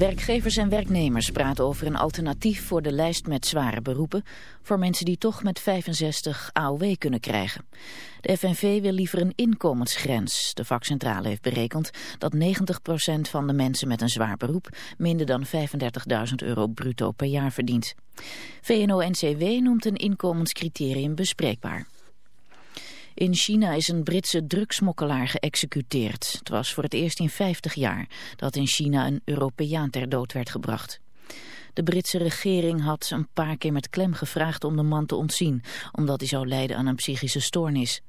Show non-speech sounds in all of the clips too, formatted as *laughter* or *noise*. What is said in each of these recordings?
Werkgevers en werknemers praten over een alternatief voor de lijst met zware beroepen... voor mensen die toch met 65 AOW kunnen krijgen. De FNV wil liever een inkomensgrens. De vakcentrale heeft berekend dat 90% van de mensen met een zwaar beroep... minder dan 35.000 euro bruto per jaar verdient. VNO-NCW noemt een inkomenscriterium bespreekbaar. In China is een Britse drugsmokkelaar geëxecuteerd. Het was voor het eerst in 50 jaar dat in China een Europeaan ter dood werd gebracht. De Britse regering had een paar keer met klem gevraagd om de man te ontzien, omdat hij zou lijden aan een psychische stoornis.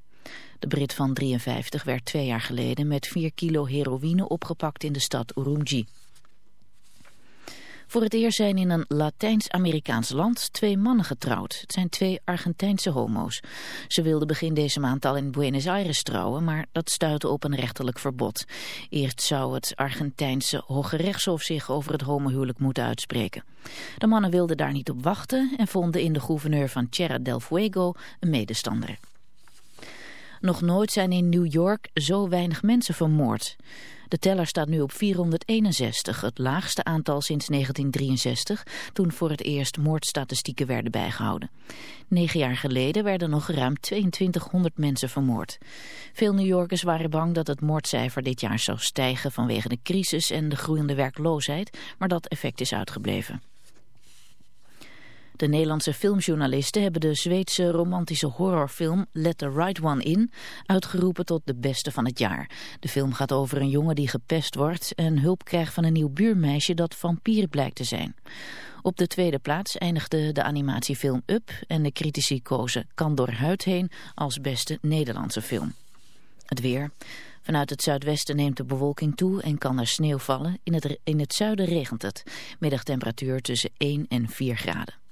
De Brit van 53 werd twee jaar geleden met 4 kilo heroïne opgepakt in de stad Urumqi. Voor het eerst zijn in een Latijns-Amerikaans land twee mannen getrouwd. Het zijn twee Argentijnse homo's. Ze wilden begin deze maand al in Buenos Aires trouwen, maar dat stuitte op een rechterlijk verbod. Eerst zou het Argentijnse Hoge Rechtshof zich over het homohuwelijk moeten uitspreken. De mannen wilden daar niet op wachten en vonden in de gouverneur van Tierra del Fuego een medestander. Nog nooit zijn in New York zo weinig mensen vermoord. De teller staat nu op 461, het laagste aantal sinds 1963, toen voor het eerst moordstatistieken werden bijgehouden. Negen jaar geleden werden nog ruim 2200 mensen vermoord. Veel New Yorkers waren bang dat het moordcijfer dit jaar zou stijgen vanwege de crisis en de groeiende werkloosheid, maar dat effect is uitgebleven. De Nederlandse filmjournalisten hebben de Zweedse romantische horrorfilm Let the Right One In uitgeroepen tot de beste van het jaar. De film gaat over een jongen die gepest wordt en hulp krijgt van een nieuw buurmeisje dat vampier blijkt te zijn. Op de tweede plaats eindigde de animatiefilm Up en de critici kozen Kan door huid heen als beste Nederlandse film. Het weer... Vanuit het zuidwesten neemt de bewolking toe en kan er sneeuw vallen. In het, in het zuiden regent het. Middagtemperatuur tussen 1 en 4 graden.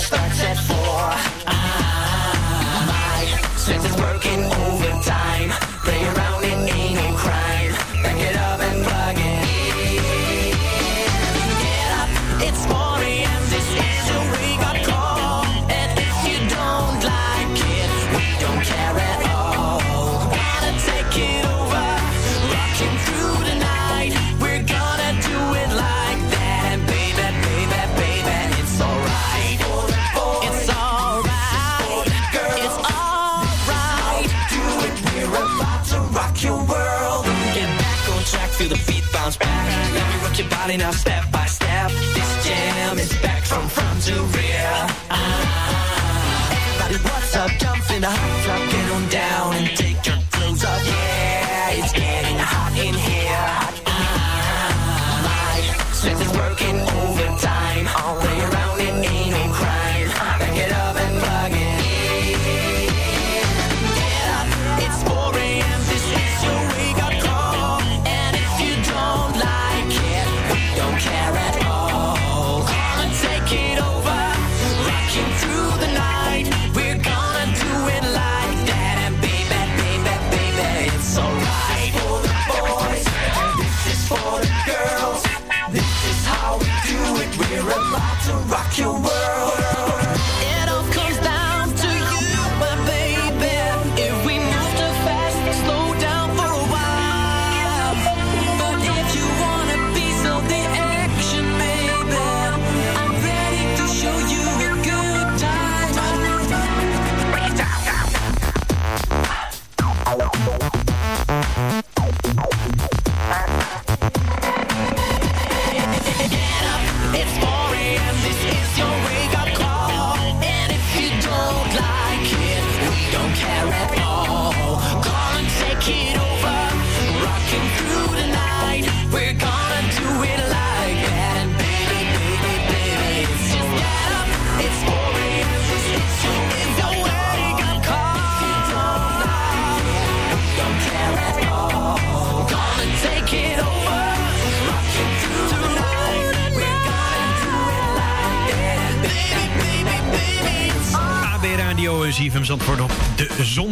Starts at four. Now, step.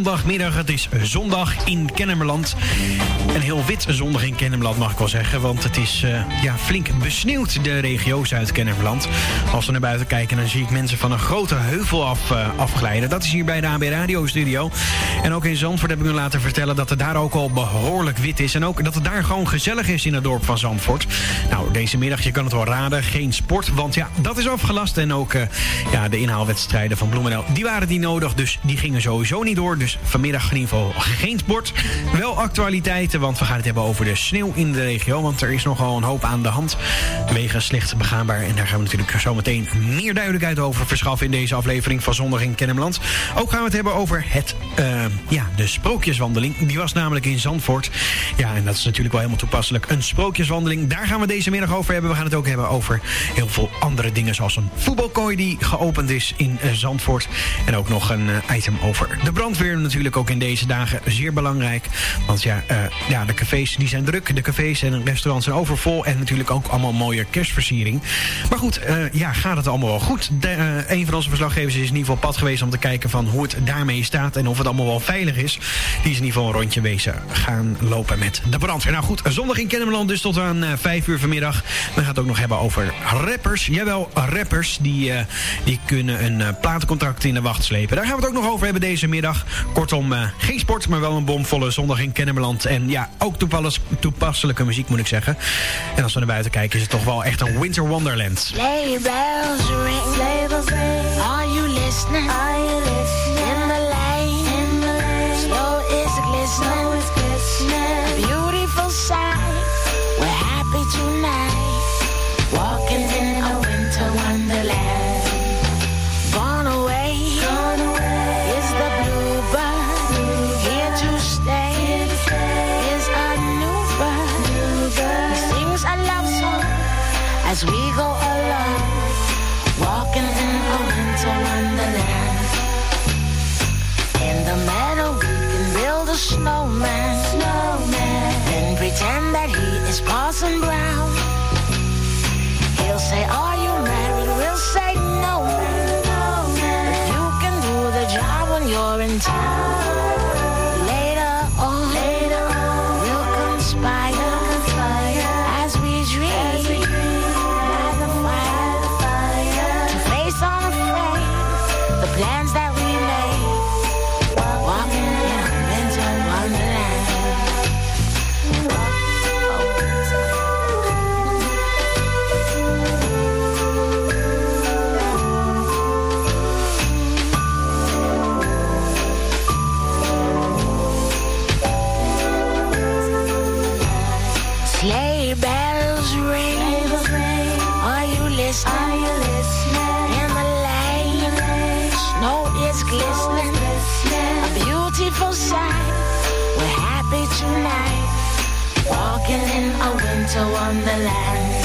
Zondagmiddag. Het is zondag in Kennemerland. Een heel wit zondag in Kennemerland mag ik wel zeggen. Want het is eh, ja, flink besneeuwd, de regio Zuid-Kennemerland. Als we naar buiten kijken, dan zie ik mensen van een grote heuvel af, eh, afglijden. Dat is hier bij de AB Radio Studio. En ook in Zandvoort heb ik me laten vertellen dat het daar ook al behoorlijk wit is. En ook dat het daar gewoon gezellig is in het dorp van Zandvoort. Nou, deze middag, je kan het wel raden, geen sport. Want ja, dat is afgelast. En ook eh, ja, de inhaalwedstrijden van Bloemendaal, die waren niet nodig. Dus die gingen sowieso niet door. Dus vanmiddag in ieder geval geen sport. Wel actualiteiten, want we gaan het hebben over de sneeuw in de regio. Want er is nogal een hoop aan de hand. Wegen slecht begaanbaar. En daar gaan we natuurlijk zo meteen meer duidelijkheid over verschaffen in deze aflevering van Zondag in Kennemerland. Ook gaan we het hebben over het, eh, ja, de sprookjeswandeling. Die was namelijk in Zandvoort. Ja, en dat is natuurlijk wel helemaal toepasselijk. Een sprookjeswandeling, daar gaan we deze middag over hebben. We gaan het ook hebben over heel veel andere dingen. Zoals een voetbalkooi die geopend is in eh, Zandvoort. En ook nog een eh, item over de brandweer. Natuurlijk ook in deze dagen zeer belangrijk. Want ja, ja, de cafés die zijn druk. De cafés en restaurants zijn overvol. En natuurlijk ook allemaal mooie kerstversiering. Maar goed, eh, ja, gaat het allemaal wel goed? De, eh, een van onze verslaggevers is in ieder geval pad geweest om te kijken van hoe het daarmee staat. En of het allemaal wel veilig is. Die is in ieder geval een rondje wezen gaan lopen met de brandweer. Nou goed, zondag in Kennemerland dus tot aan eh, vijf uur vanmiddag. We gaan het ook nog hebben over rappers. Jawel, rappers die, die kunnen een platencontract in de wacht slepen. Daar gaan we het ook nog over hebben deze middag. Kortom, geen sport, maar wel een bomvolle zondag in Kennemerland. En ja, ook toepasselijke, muziek moet ik zeggen. En als we naar buiten kijken is het toch wel echt een winter wonderland. Are you listening? Are you listening? some brown a winter wonderland.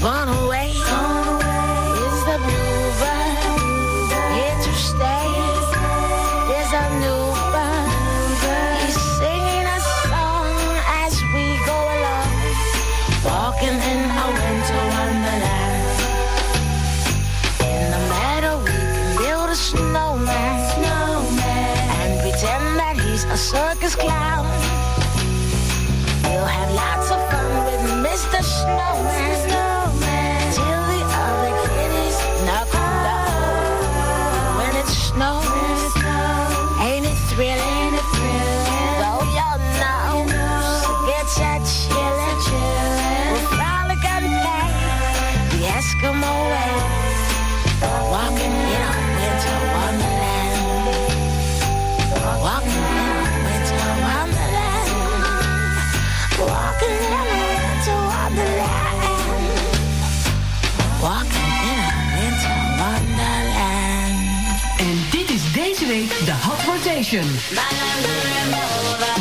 Gone away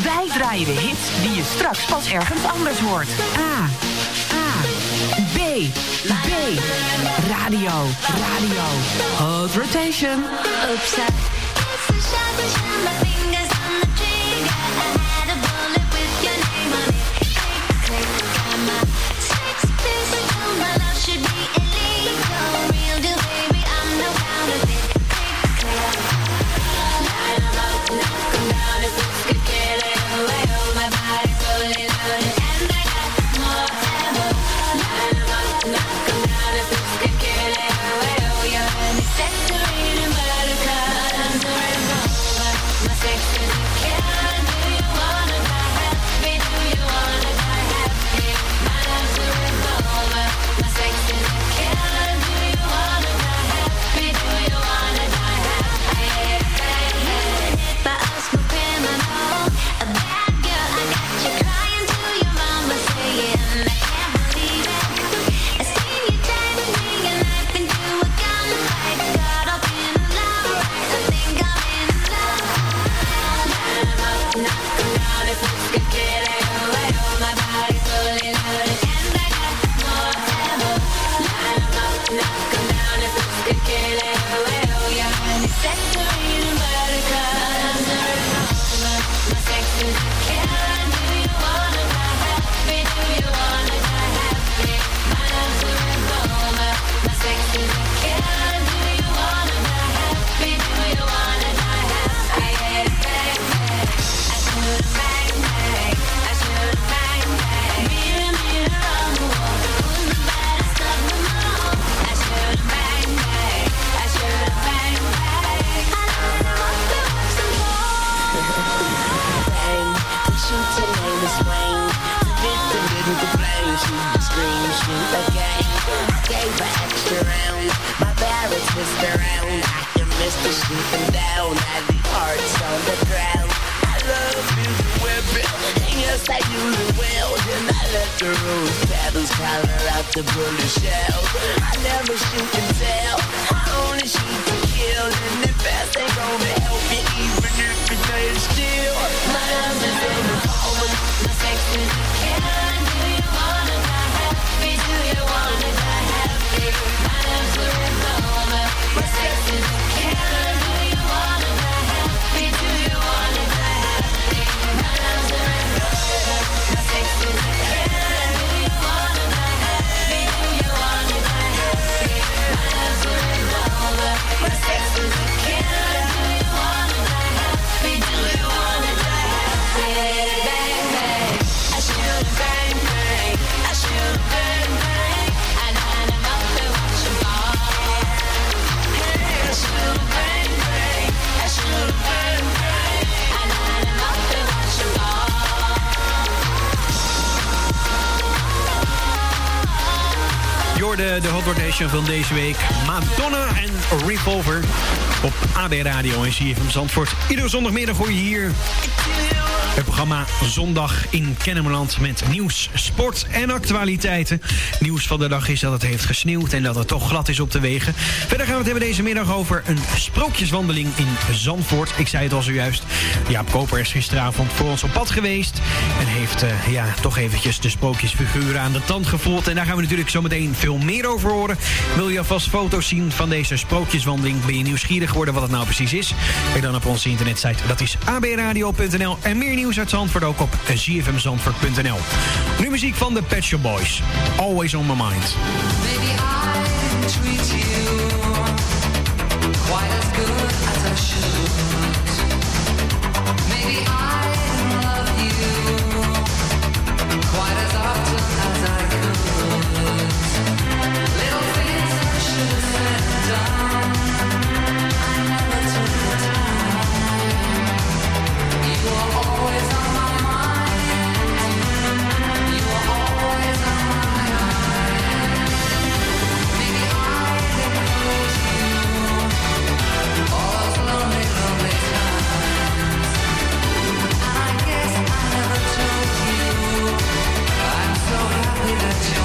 Wij draaien de hits die je straks pas ergens anders hoort. A. A. B. B. Radio. Radio. Hot Rotation. Oops, the them down. As the hearts on the ground. I love using weapon. And yes, I it well. Then I let the rose petals color out the bullet shell. I never shoot and tell. I only shoot to kill. And the best ain't gonna help you even if it ain't still. My love is in the forward. My sex is killer. Do you wanna die happy? Do you wanna die happy? My love's a revolver. Hoorde de Hot Rotation van deze week. Madonna en Revolver op AB Radio en CFM Zandvoort. Iedere zondagmiddag hoor je hier programma Zondag in Kennemerland met nieuws, sport en actualiteiten. Nieuws van de dag is dat het heeft gesneeuwd en dat het toch glad is op de wegen. Verder gaan we het hebben deze middag over een sprookjeswandeling in Zandvoort. Ik zei het al zojuist. Jaap Koper is gisteravond voor ons op pad geweest. En heeft uh, ja, toch eventjes de sprookjesfiguren aan de tand gevoeld. En daar gaan we natuurlijk zometeen veel meer over horen. Wil je alvast foto's zien van deze sprookjeswandeling? Ben je nieuwsgierig geworden wat het nou precies is? Kijk dan op onze internetsite. Dat is abradio.nl. En meer nieuws uit Zandvoort ook op zfmzandvoort.nl. Nu muziek van de Pet Shop Boys. Always on my mind. Maybe I treat you quite as good as I should. Maybe I love you quite as often as I could. Little things I should have said Jack.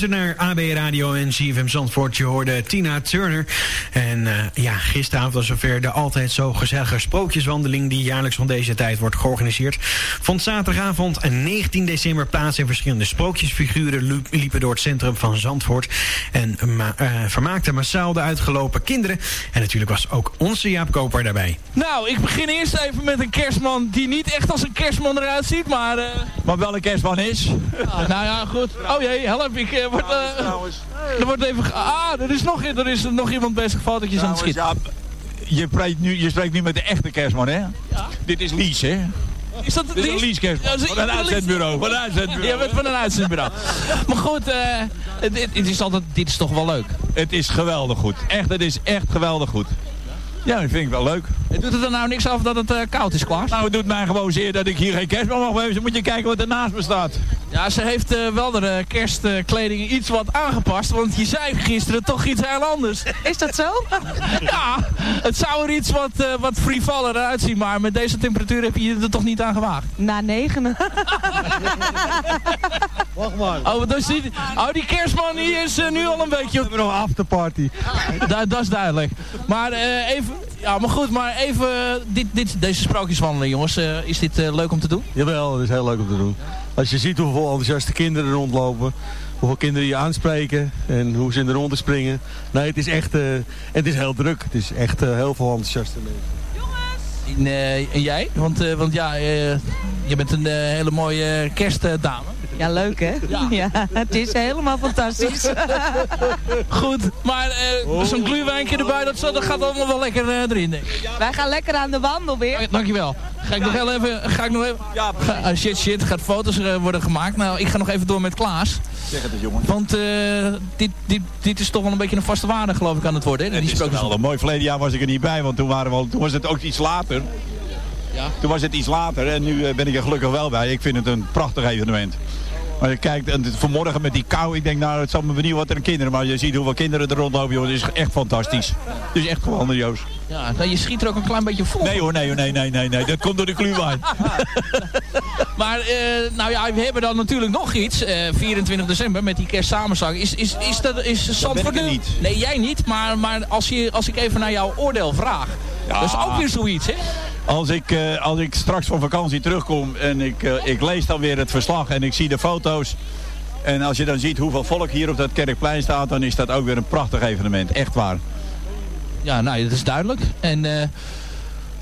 Luistert naar AB Radio en CFM Zandvoort. Je hoorde Tina Turner. En eh, ja, gisteravond was zover de altijd zo gezellige sprookjeswandeling... die jaarlijks van deze tijd wordt georganiseerd. Vond zaterdagavond 19 december plaats... en verschillende sprookjesfiguren liepen door het centrum van Zandvoort... en ma uh, vermaakten massaal de uitgelopen kinderen. En natuurlijk was ook onze Jaap Koper daarbij. Nou, ik begin eerst even met een kerstman... die niet echt als een kerstman eruit ziet, maar... Uh... Maar wel een kerstman is. Ah, nou ja, goed. Oh jee, help. Ik uh, word... Uh, er wordt even... Ah, er is nog, er is nog iemand bezig fotootjes aan het schieten. Ja, je, spreekt nu, je spreekt nu met de echte kerstman, hè? Ja. Dit is Lies, hè? Is dat Dit is een Lies kerstman. Ja, van een uitzendbureau. Van een uitzendbureau. Je bent van een uitzendbureau. maar goed, uh, is altijd, dit is toch wel leuk? Het is geweldig goed. Echt, het is echt geweldig goed. Ja, dat vind ik wel leuk. En doet het er nou niks af dat het uh, koud is, Klaas? Nou, het doet mij gewoon zeer dat ik hier geen kerstman mag wezen. moet je kijken wat er naast me staat. Ja, ze heeft uh, wel de uh, kerstkleding iets wat aangepast. Want je zei gisteren toch iets heel anders. Is dat zo? *laughs* ja, het zou er iets wat, uh, wat frivoller uitzien. Maar met deze temperatuur heb je je er toch niet aan gewaagd? Na negen. *laughs* Wacht maar. Oh, dus die, oh, die kerstman die is nu al een beetje... We hebben nog afterparty. Da, dat is duidelijk. Maar even... Ja, maar goed, maar even dit, dit, deze sprookjeswandeling, jongens. Uh, is dit uh, leuk om te doen? Jawel, het is heel leuk om te doen. Als je ziet hoeveel enthousiaste kinderen er rondlopen, hoeveel kinderen je aanspreken en hoe ze in de ronde springen. Nee, het is echt, uh, het is heel druk. Het is echt heel veel enthousiaste mensen. En, en jij? Want, want ja, je bent een hele mooie kerstdame. Ja, leuk hè? Ja. *laughs* ja. het is helemaal fantastisch. *laughs* Goed, maar uh, zo'n gluwijntje erbij, dat, dat gaat allemaal wel lekker uh, erin, denk ik. Wij gaan lekker aan de wandel weer. Ja, dankjewel. Ga ik nog heel even... Ga ik nog even ja, ga, uh, shit, shit, gaat foto's uh, worden gemaakt. Nou, ik ga nog even door met Klaas. Zeg het eens, jongen. Want dit, dit, dit is toch wel een beetje een vaste waarde, geloof ik, aan het worden. Hè? Het is wel een mooi verleden jaar was ik er niet bij, want toen, waren we al, toen was het ook iets later. Ja. Toen was het iets later en nu ben ik er gelukkig wel bij. Ik vind het een prachtig evenement. Maar je kijkt, en vanmorgen met die kou, ik denk nou, het zal me benieuwd wat er een kinderen. Maar je ziet hoeveel kinderen er rondlopen, joh. Het is echt fantastisch. Het is echt Joost. Ja, nou, je schiet er ook een klein beetje vol. Nee hoor, nee nee, nee, nee, nee. Dat komt door de kluwijn. *laughs* maar, uh, nou ja, we hebben dan natuurlijk nog iets. Uh, 24 december met die kerstsamenzang. Is, is, is dat, is Zandvoort niet. Nee, jij niet. Maar, maar als, je, als ik even naar jouw oordeel vraag. Ja. Dat is ook weer zoiets, hè? Als ik, uh, als ik straks van vakantie terugkom en ik, uh, ik lees dan weer het verslag en ik zie de foto's. En als je dan ziet hoeveel volk hier op dat Kerkplein staat, dan is dat ook weer een prachtig evenement. Echt waar. Ja, nou, dat is duidelijk. En uh,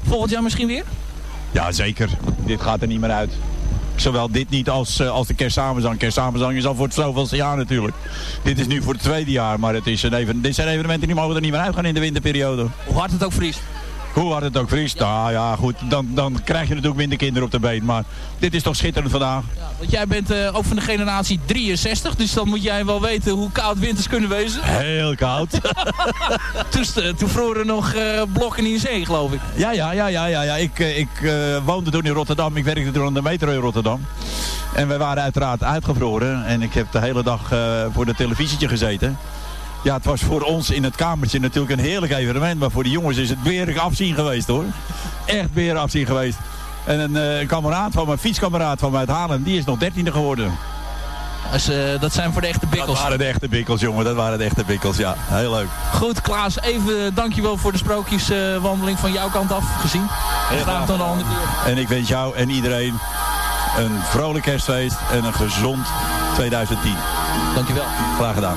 volgend jaar misschien weer? Ja, zeker. Dit gaat er niet meer uit. Zowel dit niet als, als de kerstsamenzang. Kerstsamenzang is al voor het zoveelste jaar natuurlijk. Dit is nu voor het tweede jaar, maar het is een even, dit zijn evenementen die mogen er niet meer uitgaan in de winterperiode. Hoe hard het ook vriest. Hoe hard het ook vriest. Ja. Nou ja, goed. Dan, dan krijg je natuurlijk minder kinderen op de been. Maar dit is toch schitterend vandaag. Ja, want jij bent uh, ook van de generatie 63. Dus dan moet jij wel weten hoe koud winters kunnen wezen. Heel koud. *laughs* toen vroegen nog uh, blokken in zee, geloof ik. Ja, ja, ja. ja, ja, ja. Ik, ik woonde toen in Rotterdam. Ik werkte toen aan de metro in Rotterdam. En wij waren uiteraard uitgevroren. En ik heb de hele dag voor de televisietje gezeten. Ja, het was voor ons in het kamertje natuurlijk een heerlijk evenement. Maar voor de jongens is het weer afzien geweest hoor. Echt weer afzien geweest. En een, uh, een kameraad van mijn fietskameraad van mij uit Haarlem, die is nog dertiende geworden. Dus, uh, dat zijn voor de echte bikkels. Dat waren de echte bikkels, jongen. Dat waren de echte bikkels, ja. Heel leuk. Goed, Klaas. Even dankjewel voor de sprookjeswandeling uh, van jouw kant af gezien. Heel graag tot de andere keer. En ik wens jou en iedereen een vrolijk kerstfeest en een gezond 2010. Dankjewel. Graag gedaan.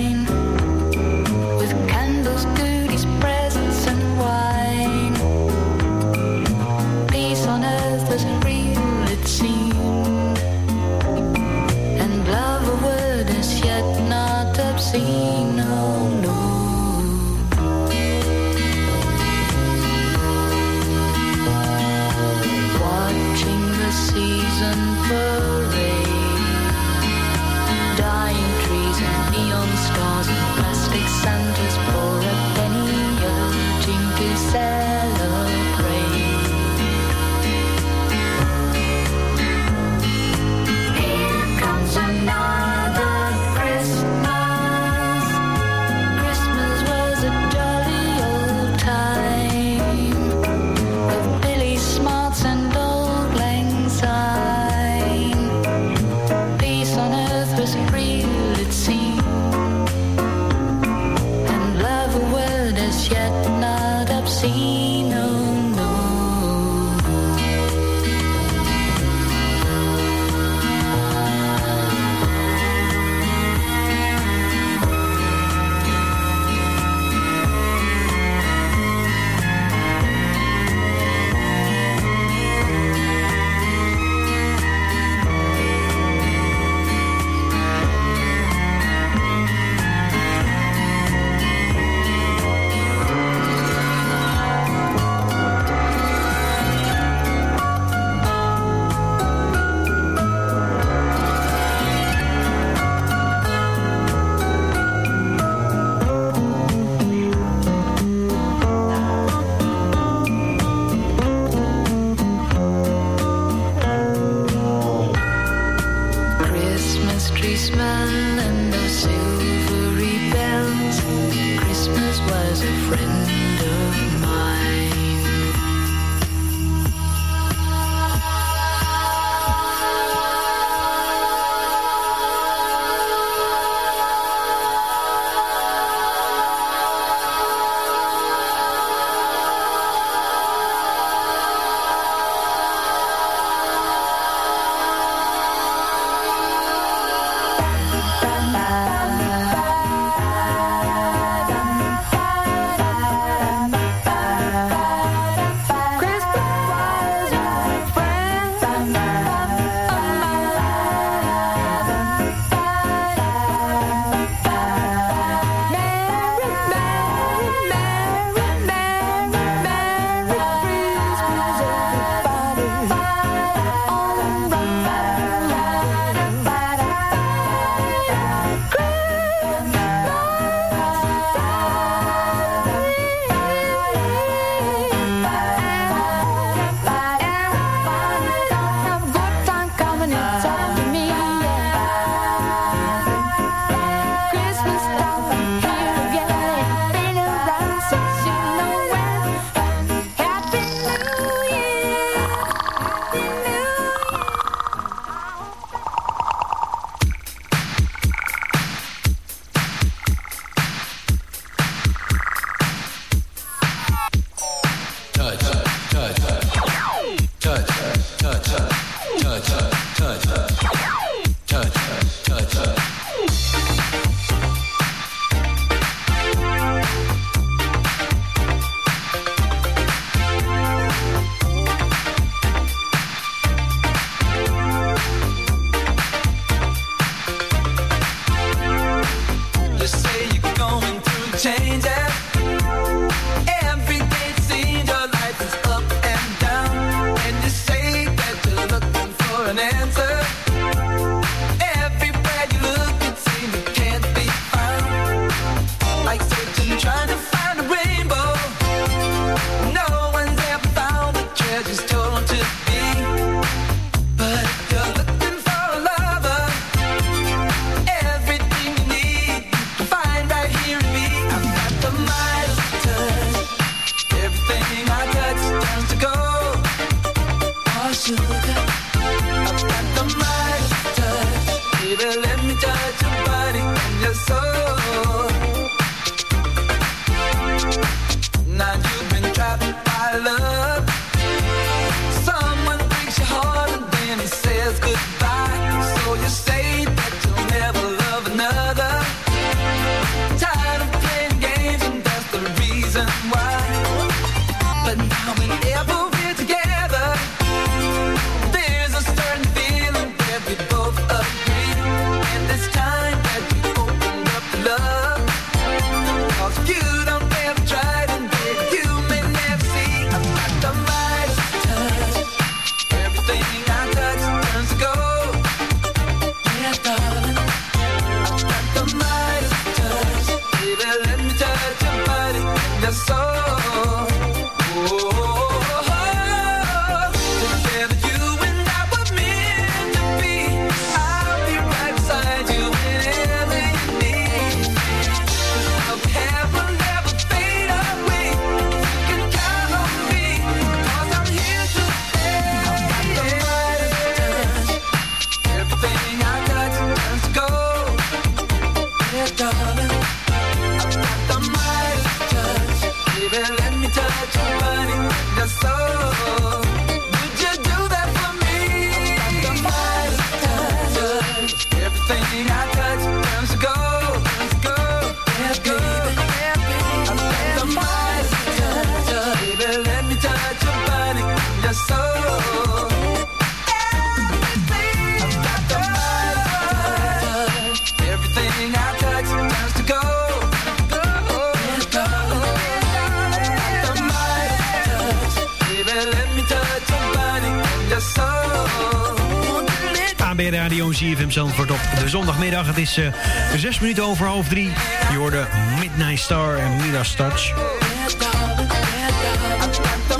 But Het is eh, zes minuten over half drie. Je hoorde Midnight Star en Midas Touch.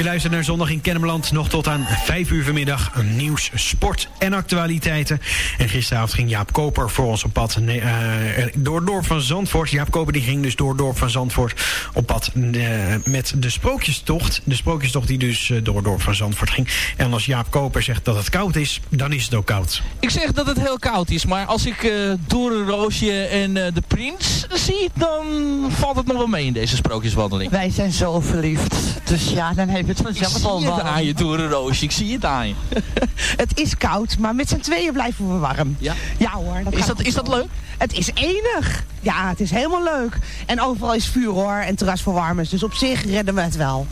Je luistert naar Zondag in Kennemerland. Nog tot aan 5 uur vanmiddag nieuws, sport en actualiteiten. En gisteravond ging Jaap Koper voor ons op pad nee, eh, door het dorp van Zandvoort. Jaap Koper die ging dus door het dorp van Zandvoort op pad eh, met de sprookjestocht. De sprookjestocht die dus eh, door het dorp van Zandvoort ging. En als Jaap Koper zegt dat het koud is, dan is het ook koud. Ik zeg dat het heel koud is, maar als ik eh Doornroosje en eh, de Prins zie, dan valt het nog wel mee in deze sprookjeswandeling. Wij zijn zo verliefd. Dus ja, dan heeft het Ik vanzelf al zie het aan je Doornroosje, ik zie het aan je. *laughs* Het is koud, maar met z'n tweeën blijven we warm. Ja? Ja hoor. Dat Is dat, is dat leuk? Het is enig. Ja, het is helemaal leuk. En overal is vuur hoor en terrasverwarmers. Dus op zich redden we het wel.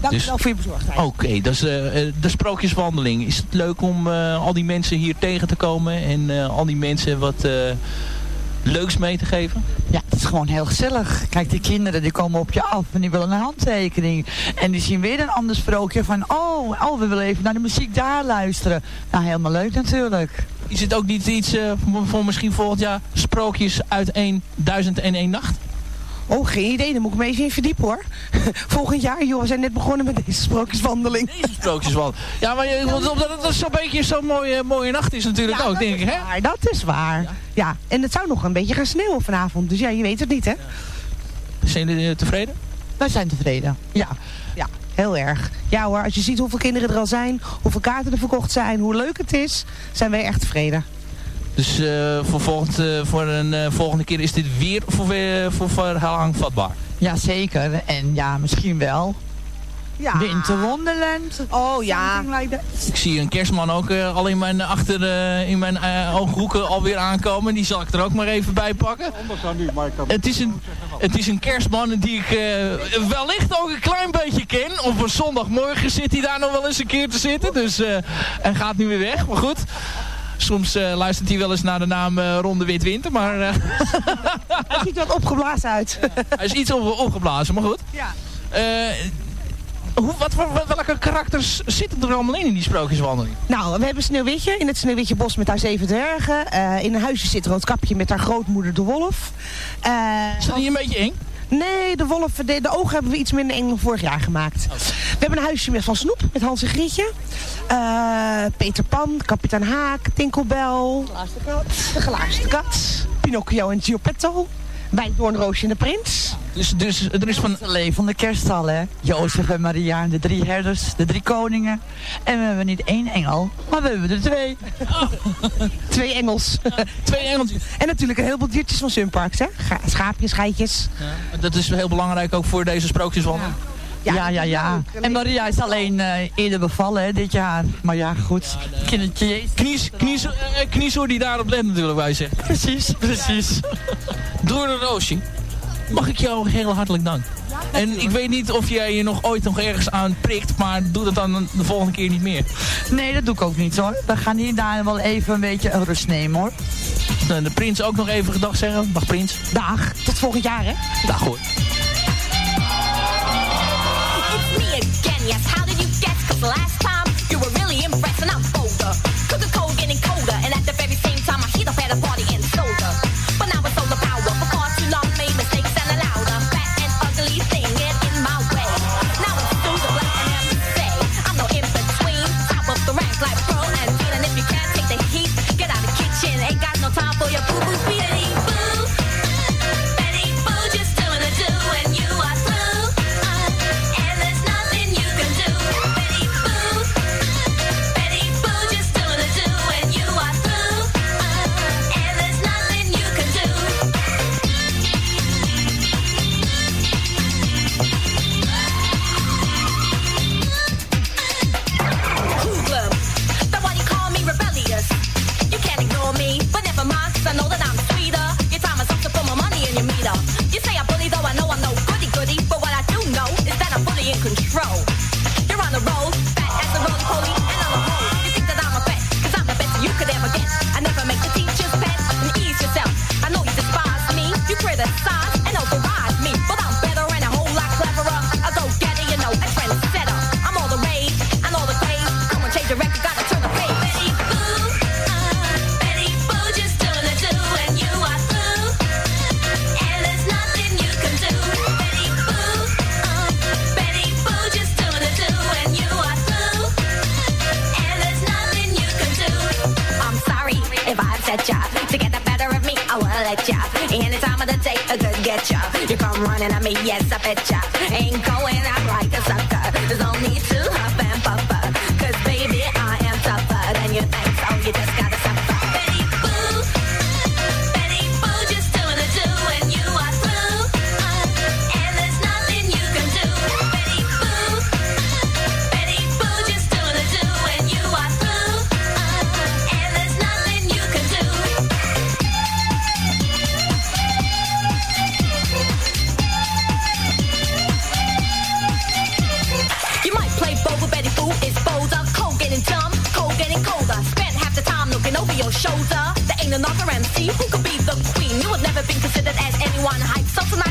Dank Dus- wel voor je bezorgdheid. Oké, is eh, eh, de sprookjeswandeling. Is het leuk om eh, al die mensen hier tegen te komen en eh, al die mensen wat eh, leuks mee te geven? Ja, het is gewoon heel gezellig. Kijk, die kinderen die komen op je af en die willen een handtekening. En die zien weer een ander sprookje van, oh, oh we willen even naar de muziek daar luisteren. Nou, helemaal leuk natuurlijk. Is het ook niet iets voor, voor misschien volgend jaar sprookjes uit 1001 nacht? Oh, geen idee. Daar moet ik me even in verdiepen hoor. *laughs* Volgend jaar, joh, we zijn net begonnen met deze sprookjeswandeling. Deze sprookjeswandeling. Ja, maar je, omdat het zo'n beetje zo'n mooie, mooie nacht is natuurlijk ook, denk ik, hè? Dat is waar. Ja. en het zou nog een beetje gaan sneeuwen vanavond. Dus ja, je weet het niet hè. Zijn jullie eh, tevreden? Wij zijn tevreden. Ja. Ja, heel erg. Ja hoor, als je ziet hoeveel kinderen er al zijn, hoeveel kaarten er verkocht zijn, hoe leuk het is, zijn wij echt tevreden. Dus eh, voor, volgend, eh, voor een eh, volgende keer is dit weer voor, weer voor verhaling vatbaar. Ja, zeker. En ja, misschien wel. Ja. Winterwonderland. Oh ja. Like. Ik zie een kerstman ook eh, al in mijn, achter, eh, in mijn eh, ooghoeken alweer aankomen. Die zal ik er ook maar even bij pakken. Het is een, het is een kerstman die ik eh, wellicht ook een klein beetje ken. Op een zondagmorgen zit hij daar nog wel eens een keer te zitten. Dus eh hij gaat nu weer weg. Maar goed. Soms eh, luistert hij wel eens naar de naam eh, Ronde Wit Winter. Maar eh, *laughs* Hij ziet wat opgeblazen uit. hij is iets op, opgeblazen. Maar goed. Ja. Hoe, wat, voor- welke karakters zitten er allemaal in in die sprookjeswandeling? Nou, we hebben Sneeuwwitje in het Sneeuwwitjebos met haar zeven dwergen. In een huisje zit Roodkapje met haar grootmoeder de wolf. Eh, Is dat niet een beetje eng? Nee, de wolf, de, de ogen hebben we iets minder eng dan vorig jaar gemaakt. We hebben een huisje met van Snoep, met Hans en Grietje. Eh, Peter Pan, Kapitein Haak, Tinkelbel. De Gelaarste Kat. Pinocchio en Giopetto. Bij Doornroosje en de Prins. Dus, dus er is van... Het levende kerststal, hè. Jozef en Maria, de drie herders, de drie koningen. En we hebben niet één engel, maar we hebben er twee. *laughs* Twee engels. Twee engeltjes. En natuurlijk een heleboel diertjes van Sunparks, hè. Schaapjes, geitjes. Dat is heel belangrijk ook voor deze sprookjeswandeling. Ja, ja, ja. En Maria is alleen eh, eerder bevallen hè, dit jaar. Maar ja, goed. Kindertje Jezus. Knies, knies, eh, kniesoor die daarop let natuurlijk, wij zeggen. Precies, precies. Door een roosje. Mag ik jou heel hartelijk dank. En ik weet niet of jij je nog ooit nog ergens aan prikt, maar doe dat dan de volgende keer niet meer. Nee, dat doe ik ook niet hoor. We gaan hier daar wel even een beetje een rust nemen hoor. Nou, De prins ook nog even gedag zeggen. Dag prins. Dag, tot volgend jaar, hè. Dag hoor. Yes. How did you guess? Cause last time your shoulder. There ain't another MC who could be the queen. You would never been considered as anyone hype. So tonight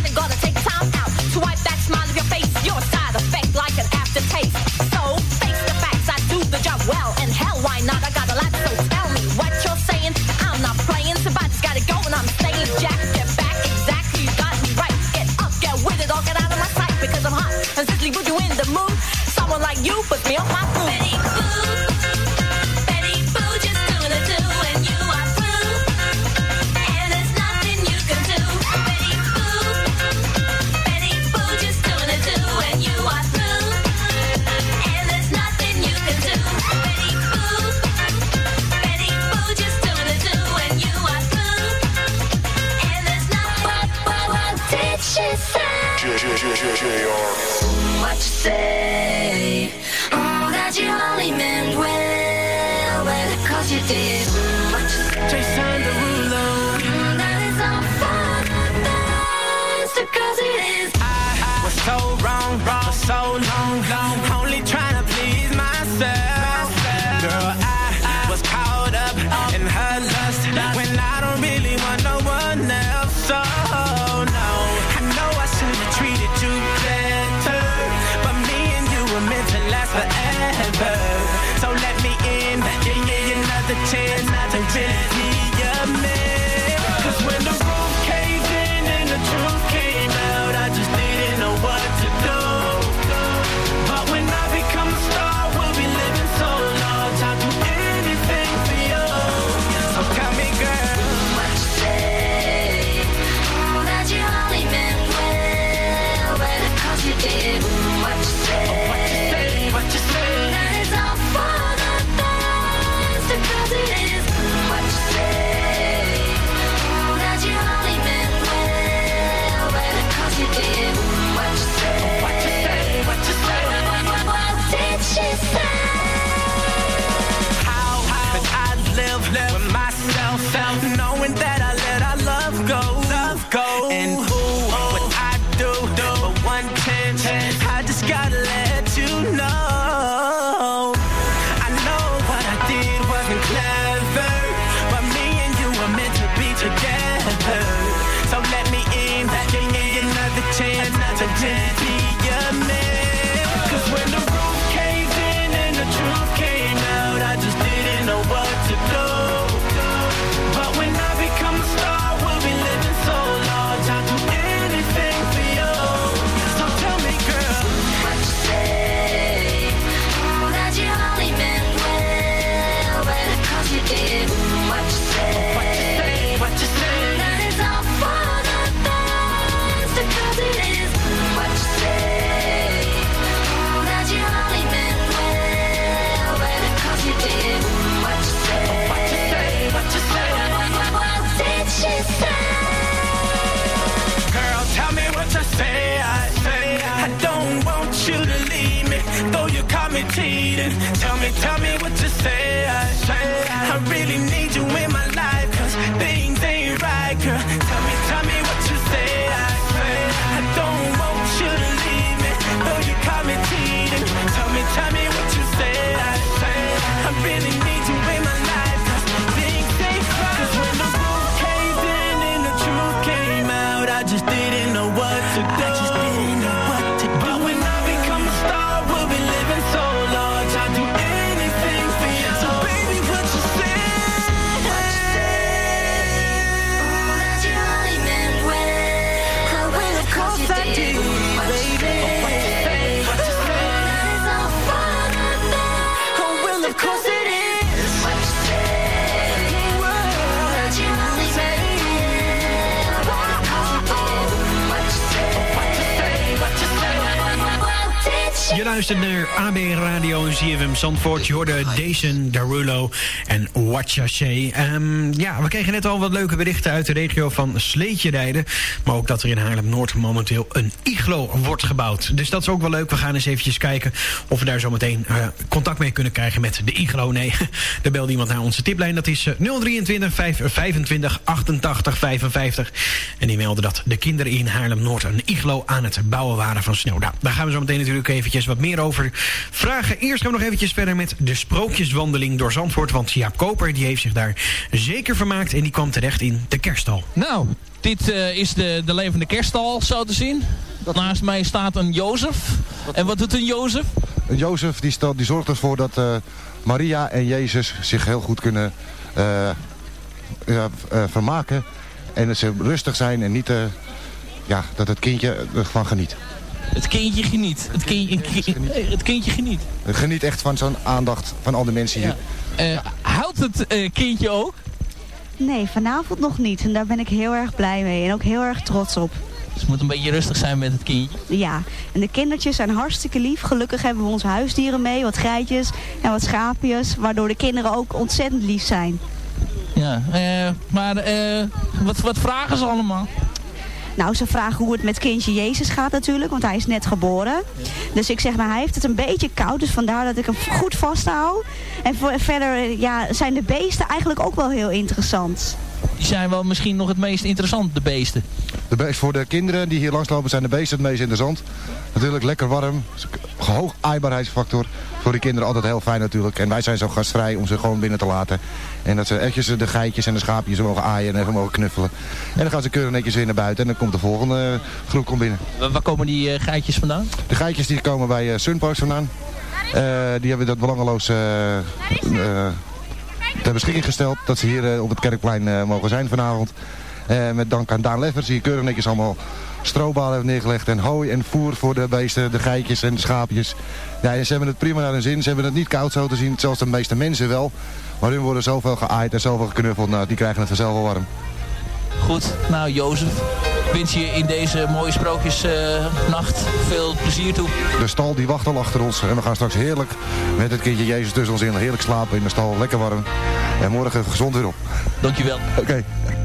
AB Radio en CFM Zandvoort. Je hoorde Jason Derulo en Watchache. Um, ja, we kregen net al wat leuke berichten uit de regio van sleetje rijden. Maar ook dat er in Haarlem-Noord momenteel een iglo wordt gebouwd. Dus dat is ook wel leuk. We gaan eens eventjes kijken of we daar zo meteen uh, contact mee kunnen krijgen met de iglo. Nee, *laughs* er belde iemand naar onze tiplijn. Dat is 023 525 88 55. En die meldde dat de kinderen in Haarlem-Noord een iglo aan het bouwen waren van sneeuw. Nou, daar gaan we zo meteen natuurlijk eventjes wat meer over vragen. Eerst gaan we nog eventjes verder met de sprookjeswandeling door Zandvoort. Want Jaap Koper die heeft zich daar zeker vermaakt en die kwam terecht in de kerststal. Nou, dit uh, is de, de levende kerststal, zo te zien. Naast mij staat een Jozef. En wat doet een Jozef? Een Jozef die, stelt, die zorgt ervoor dat uh, Maria en Jezus zich heel goed kunnen uh, vermaken. En dat ze rustig zijn en niet ja, dat het kindje ervan geniet. Het kindje geniet. Het, kindje, het kindje geniet. *laughs* Het geniet echt van zo'n aandacht van al de mensen hier. Ja. Uh, houdt het uh, kindje ook? Nee, vanavond nog niet. En daar ben ik heel erg blij mee. En ook heel erg trots op. Dus het moet een beetje rustig zijn met het kindje. Ja, en de kindertjes zijn hartstikke lief. Gelukkig hebben we onze huisdieren mee. Wat geitjes en wat schaapjes. Waardoor de kinderen ook ontzettend lief zijn. Ja, uh, maar wat, wat vragen ze allemaal? Nou, ze vragen hoe het met kindje Jezus gaat natuurlijk, want hij is net geboren. Dus ik zeg, maar hij heeft het een beetje koud, dus vandaar dat ik hem goed vasthoud. En verder ja, zijn de beesten eigenlijk ook wel heel interessant. Die zijn wel misschien nog het meest interessant, de beesten. De beest, voor de kinderen die hier langslopen zijn de beesten het meest interessant. Natuurlijk lekker warm, hoog aaibaarheidsfactor. Voor de kinderen altijd heel fijn natuurlijk. En wij zijn zo gastvrij om ze gewoon binnen te laten. En dat ze etjes de geitjes en de schaapjes mogen aaien en even mogen knuffelen. En dan gaan ze keurig netjes weer naar buiten en dan komt de volgende groep komt binnen. Waar komen die uh, geitjes vandaan? De geitjes die komen bij uh, Sunpost vandaan. Uh, die hebben dat belangeloos ter beschikking gesteld. Dat ze hier op het Kerkplein mogen zijn vanavond. met dank aan Daan Leffers die keurig netjes allemaal strobalen hebben neergelegd. En hooi en voer voor de beesten, de geitjes en de schaapjes. Ja, ze hebben het prima naar hun zin. Ze hebben het niet koud zo te zien, zoals de meeste mensen wel. Maar hun worden zoveel geaaid en zoveel geknuffeld. Nou, die krijgen het vanzelf wel warm. Goed, nou Jozef, wens je in deze mooie sprookjesnacht uh, veel plezier toe. De stal die wacht al achter ons en we gaan straks heerlijk met het kindje Jezus tussen ons in. Heerlijk slapen in de stal, lekker warm. En morgen gezond weer op. Dankjewel. Oké. Okay.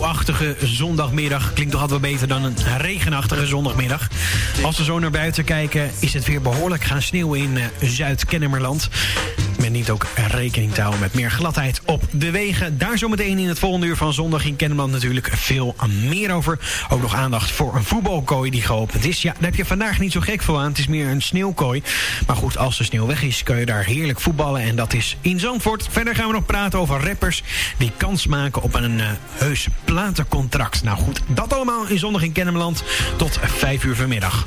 sneeuwachtige zondagmiddag. Klinkt toch altijd wel beter dan een regenachtige zondagmiddag. Als we zo naar buiten kijken, is het weer behoorlijk gaan sneeuwen in eh, Zuid-Kennemerland niet ook rekening te houden met meer gladheid op de wegen. Daar zometeen in het volgende uur van zondag in Kennemerland natuurlijk veel meer over. Ook nog aandacht voor een voetbalkooi die geopend is. Ja, daar heb je vandaag niet zo gek voor aan. Het is meer een sneeuwkooi. Maar goed, als de sneeuw weg is, kun je daar heerlijk voetballen. En dat is in Zandvoort. Verder gaan we nog praten over rappers die kans maken op een uh, heus platencontract. Nou goed, dat allemaal in zondag in Kennemerland tot 5 uur vanmiddag.